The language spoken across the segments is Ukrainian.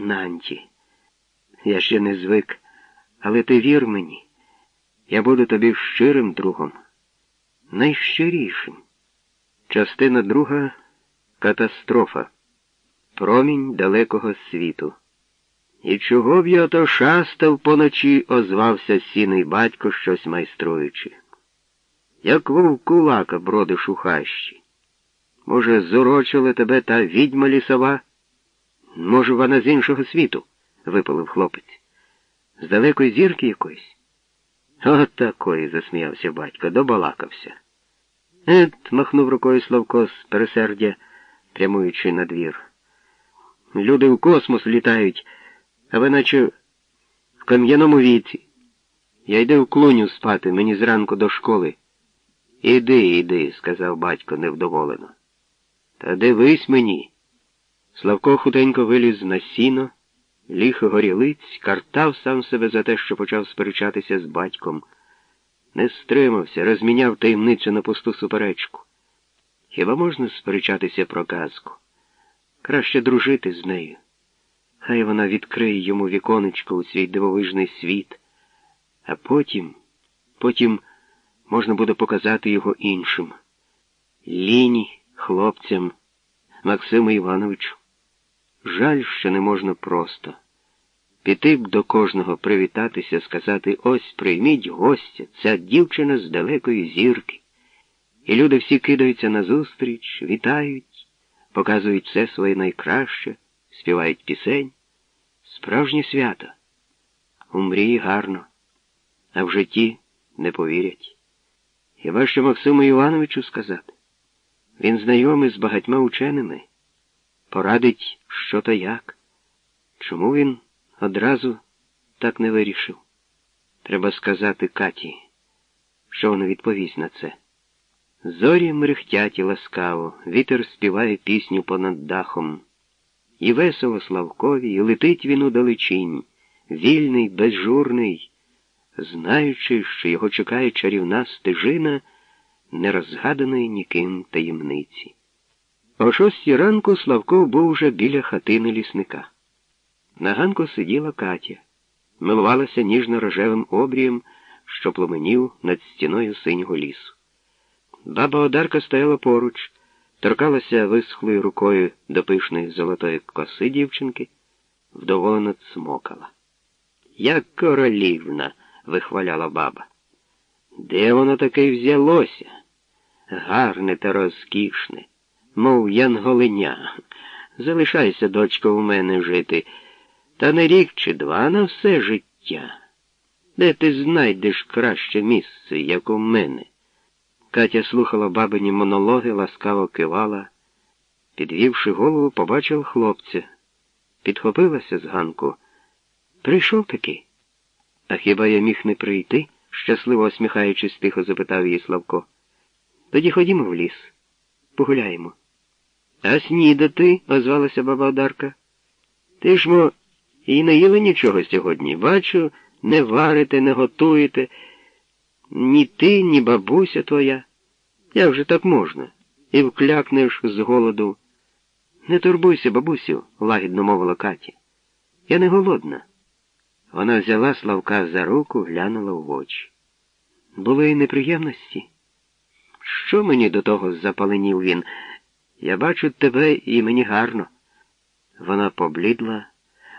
Нанті. Я ще не звик, але ти вір мені, я буду тобі щирим другом, найщирішим. Частина друга катастрофа. Промінь далекого світу. І чого б я то шастав поночі, озвався сіний батько, щось майструючи. Як вовкулака бродиш у хащі. Може, зорочила тебе та відьма лісова? Може, вона з іншого світу, випалив хлопець. З далекої зірки якоїсь? От такої, засміявся батько, добалакався. Ет, махнув рукою Славко з пересердя, прямуючи на двір. Люди в космос літають, а ви наче в кам'яному віці. Я йду в клуню спати, мені зранку до школи. Іди, іди, сказав батько невдоволено. Та дивись мені. Славко худенько виліз на сіно, ліг горілиць, картав сам себе за те, що почав сперечатися з батьком. Не стримався, розміняв таємницю на пусту суперечку. Хіба можна сперечатися про казку? Краще дружити з нею. Хай вона відкриє йому віконечко у свій дивовижний світ, а потім, потім можна буде показати його іншим. Ліні, хлопцям, Максиму Івановичу. Жаль, що не можна просто. Піти б до кожного привітатися, сказати ось прийміть гостя, ця дівчина з далекої зірки. І люди всі кидаються назустріч, вітають, показують все своє найкраще, співають пісень. Справжнє свято. У мрії гарно, а в житті не повірять. Хіба що Максиму Івановичу сказати? Він знайомий з багатьма ученими, порадить, що то як. Чому він одразу так не вирішив? Треба сказати Каті, що вона відповість на це. Зорі мерехтять ласкаво, вітер співає пісню понад дахом. І весело Славкові, і летить він у далечінь, вільний, безжурний, знаючи, що його чекає чарівна стежина нерозгаданої ніким таємниці. О шостій ранку Славков був уже біля хатини лісника. На ганку сиділа Катя, милувалася ніжно-рожевим обрієм, що пломенів над стіною синього лісу. Баба Одарка стояла поруч, торкалася висхлою рукою до пишної золотої коси дівчинки, вдоволено цмокала. Як королівна, вихваляла баба. Де воно таке взялося? Гарне та розкішне, мов янголиня. Залишайся, дочко, у мене жити, та не рік чи два на все життя. Де ти знайдеш краще місце, як у мене? Катя слухала бабині монологи, ласкаво кивала. Підвівши голову, побачив хлопця. Підхопилася з ганку. Прийшов таки. А хіба я міг не прийти? щасливо осміхаючись, тихо запитав її Славко. Тоді ходімо в ліс. Погуляємо. А снідати, озвалася баба Одарка. Ти ж мо і не їли нічого сьогодні. Бачу, не варите, не готуєте. Ні ти, ні бабуся твоя. Як же так можна? І вклякнеш з голоду. Не турбуйся, бабусю, лагідно мовила Катя. Я не голодна. Вона взяла Славка за руку, глянула в очі. Були й неприємності. Що мені до того запаленів він? Я бачу тебе і мені гарно. Вона поблідла,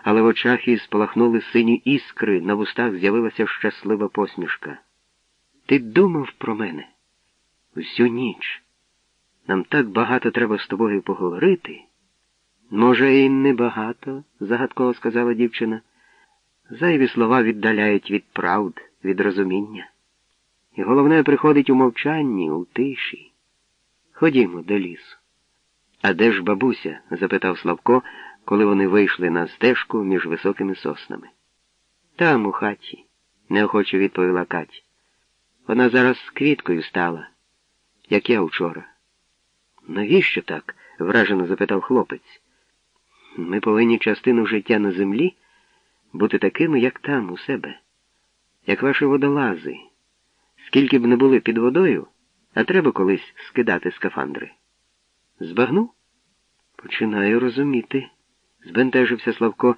але в очах їй спалахнули сині іскри, на вустах з'явилася щаслива посмішка. Ти думав про мене всю ніч. Нам так багато треба з тобою поговорити. Може, і небагато, загадково сказала дівчина. Зайві слова віддаляють від правд, від розуміння. І головне приходить у мовчанні, у тиші. Ходімо до лісу. А де ж бабуся? запитав Славко, коли вони вийшли на стежку між високими соснами. Там, у хаті, неохоче відповіла Кать. Вона зараз квіткою стала, як я вчора. Навіщо так? вражено запитав хлопець. Ми повинні частину життя на землі бути такими, як там, у себе, як ваші водолази. Скільки б не були під водою, а треба колись скидати скафандри. Збагнув? Починаю розуміти, збентежився Славко,